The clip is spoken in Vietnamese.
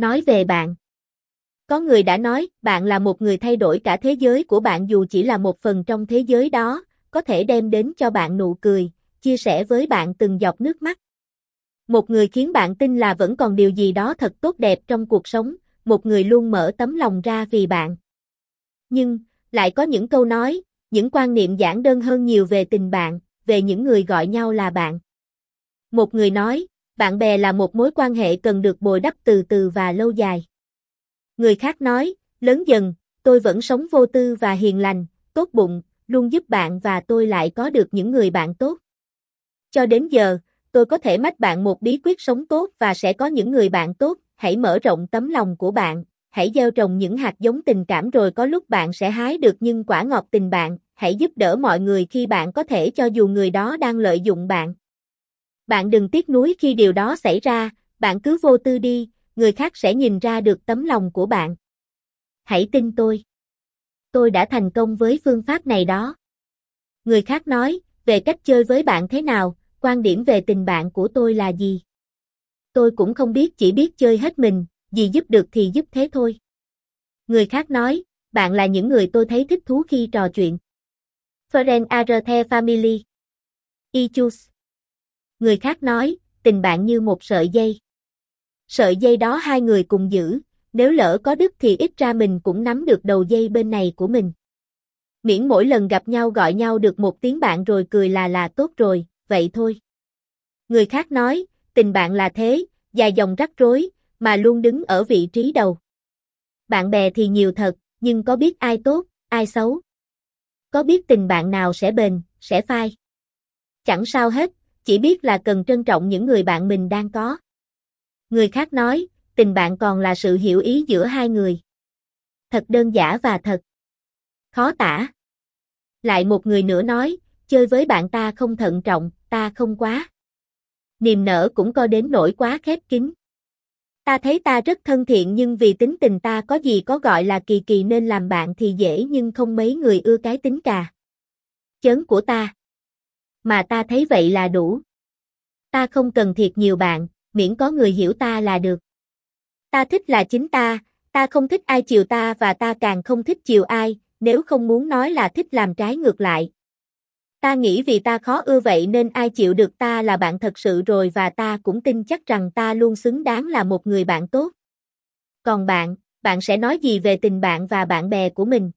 Nói về bạn. Có người đã nói, bạn là một người thay đổi cả thế giới của bạn dù chỉ là một phần trong thế giới đó, có thể đem đến cho bạn nụ cười, chia sẻ với bạn từng giọt nước mắt. Một người khiến bạn tin là vẫn còn điều gì đó thật tốt đẹp trong cuộc sống, một người luôn mở tấm lòng ra vì bạn. Nhưng, lại có những câu nói, những quan niệm giản đơn hơn nhiều về tình bạn, về những người gọi nhau là bạn. Một người nói, bạn bè là một mối quan hệ cần được bồi đắp từ từ và lâu dài. Người khác nói, lớn dần, tôi vẫn sống vô tư và hiền lành, tốt bụng, luôn giúp bạn và tôi lại có được những người bạn tốt. Cho đến giờ, tôi có thể mách bạn một bí quyết sống tốt và sẽ có những người bạn tốt, hãy mở rộng tấm lòng của bạn, hãy gieo trồng những hạt giống tình cảm rồi có lúc bạn sẽ hái được những quả ngọt tình bạn, hãy giúp đỡ mọi người khi bạn có thể cho dù người đó đang lợi dụng bạn. Bạn đừng tiếc nuối khi điều đó xảy ra, bạn cứ vô tư đi, người khác sẽ nhìn ra được tấm lòng của bạn. Hãy tin tôi. Tôi đã thành công với phương pháp này đó. Người khác nói, về cách chơi với bạn thế nào, quan điểm về tình bạn của tôi là gì? Tôi cũng không biết chỉ biết chơi hết mình, gì giúp được thì giúp thế thôi. Người khác nói, bạn là những người tôi thấy thích thú khi trò chuyện. Friend are the family. I choose. Người khác nói, tình bạn như một sợi dây. Sợi dây đó hai người cùng giữ, nếu lỡ có đứt thì ít ra mình cũng nắm được đầu dây bên này của mình. Miễn mỗi lần gặp nhau gọi nhau được một tiếng bạn rồi cười là là tốt rồi, vậy thôi. Người khác nói, tình bạn là thế, dài dòng rắc rối, mà luôn đứng ở vị trí đầu. Bạn bè thì nhiều thật, nhưng có biết ai tốt, ai xấu? Có biết tình bạn nào sẽ bền, sẽ phai? Chẳng sao hết, chỉ biết là cần trân trọng những người bạn mình đang có. Người khác nói, tình bạn còn là sự hiểu ý giữa hai người. Thật đơn giản và thật. Khó tả. Lại một người nữa nói, chơi với bạn ta không thận trọng, ta không quá. Niềm nở cũng có đến nỗi quá khép kín. Ta thấy ta rất thân thiện nhưng vì tính tình ta có gì có gọi là kỳ kỳ nên làm bạn thì dễ nhưng không mấy người ưa cái tính cà. Chớn của ta. Mà ta thấy vậy là đủ. Ta không cần thiệt nhiều bạn, miễn có người hiểu ta là được. Ta thích là chính ta, ta không thích ai chiều ta và ta càng không thích chiều ai, nếu không muốn nói là thích làm trái ngược lại. Ta nghĩ vì ta khó ưa vậy nên ai chịu được ta là bạn thật sự rồi và ta cũng tin chắc rằng ta luôn xứng đáng là một người bạn tốt. Còn bạn, bạn sẽ nói gì về tình bạn và bạn bè của mình?